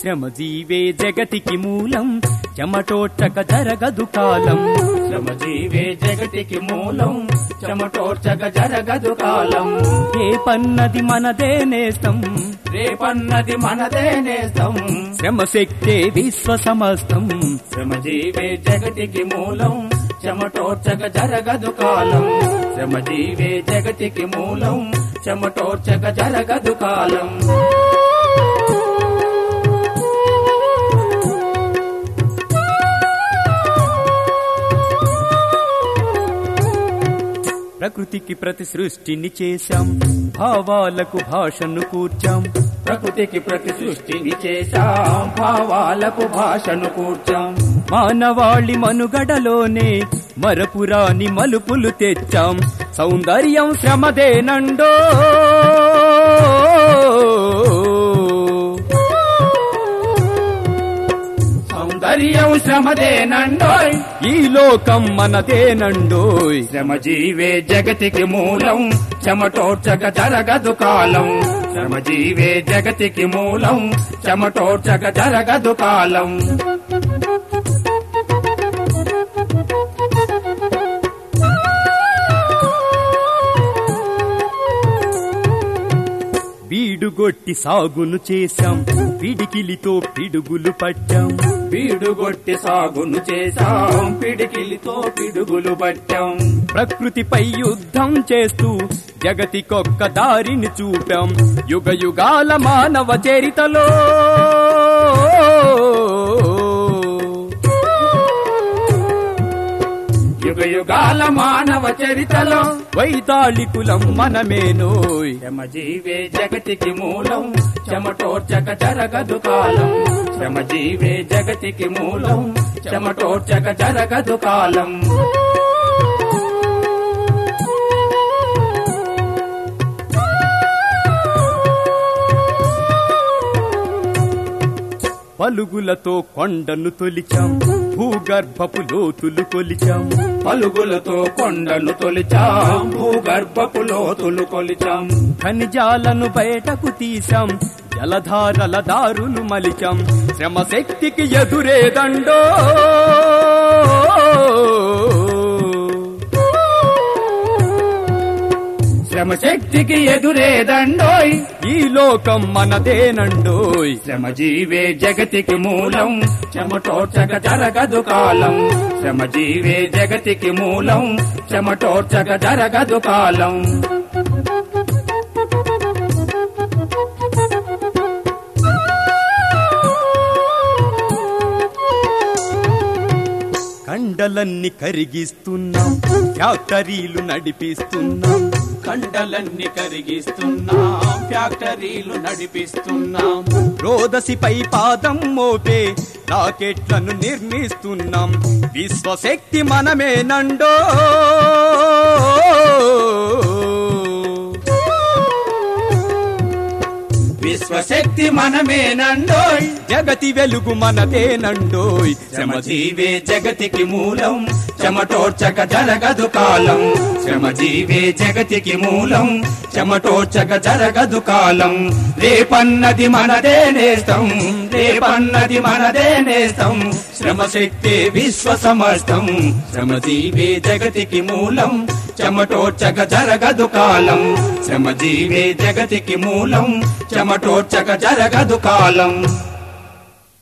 శ్రమజీవే జగతికి మూలం చెమటోట్టక జరగదు కాలం. శ్రమజీవే జగతికి మూలం చెమటోర్చక జరగదు కాలం. ఏ పన్నది మనదే నేస్తం. రేపన్నది మనదే నేస్తం. శ్రమశక్తే విశ్వ సమస్తం శ్రమజీవే జగతికి మూలం చెమటోర్చక జరగదు కాలం. శ్రమజీవే జగతికి మూలం. చెమటోర్చక జరగదు కాలం. ప్రకృతికి ప్రతి సృష్టిని చేశాం. భావాలకు భాషను కూర్చాం. ప్రకృతికి ప్రతి సృష్టిని చేశాం భావాలకు భాషను కూర్చాం. మానవాళి మనుగడలోనే మరపురాని మలుపులు తెచ్చాం. సౌందర్యం శ్రమదేనండో. సౌందర్యం శ్రమదేనండోయ్. ఈ లోకం మనదేనండోయ్. శ్రమజీవే జగతికి మూలం చెమటోర్చక జరగదు కాలం. శ్రమజీవే జగతికి మూలం చెమటోర్చక జరగదు కాలం. బీడుగొట్టి సాగును చేశాం. పిడికిలితో పిడుగులు పట్టాం. పీడుగొట్టి సాగును చేశాం. పిడికిలితో పిడుగులు పట్టాం. ప్రకృతిపై యుద్ధం చేస్తూ జగతికొక్క దారిని చూపాం. యుగ యుగాల మానవ చరితలో యుగాల మానవ చరితలో వైతాళికులం మనమేనోయ్ శ్రమజీవే జగతికి మూలం చెమటోర్చక జరగదు కాలం. శ్రమ జీవే జగతికి మూలం చెమటోర్చక జరగదు కాలం. పలుగులతో కొండను తొలిచాం భూగర్భపు లోతులు కొలిచాం. పలుగులతో కొండను తొలిచాం భూగర్భపు లోతులు కొలిచాం. ఖనిజాలను బయటకు తీసాం జలధారల దారులు మలిచాం. శ్రమశక్తికి ఎదురేదండో శ్రమశక్తికి ఎదురేదండోయ్ ఈ లోకం మనదేనండోయ్. శ్రమజీవే జగతికి మూలం చెమటోర్చక జరగదు కాలం. శ్రమజీవే జగతికి మూలం చెమటోర్చక జరగదు కాలం. కండలన్ని కరిగిస్తున్నాం ఫ్యాక్టరీలు నడిపిస్తున్నాం కండలన్నీ కరిగిస్తున్నాం ఫ్యాక్టరీలు నడిపిస్తున్నాం. రోదసిపై పాదం మోపే రాకెట్లను నిర్మిస్తున్నాం. విశ్వశక్తి మనమేనండో విశ్వశక్తి మనమేనండోయ్ జగతి వెలుగు మనదేనండోయ్ శ్రమజీవే జగతికి మూలం. చెమటోర్చక జరగదు కాలం శ్రమజీవే జగతికి మూలం. చెమటోర్చక జరగదు కాలం రేపన్నది మనదే నేస్తం. రేపన్నది మనదే నేస్తం. శ్రమశక్తే విశ్వ సమస్తం శ్రమజీవే జగతికి మూలం. చెమటోర్చక జరగదు కాలం శ్రమజీవే జగతికి మూలం. చెమటోర్చక జరగదు కాలం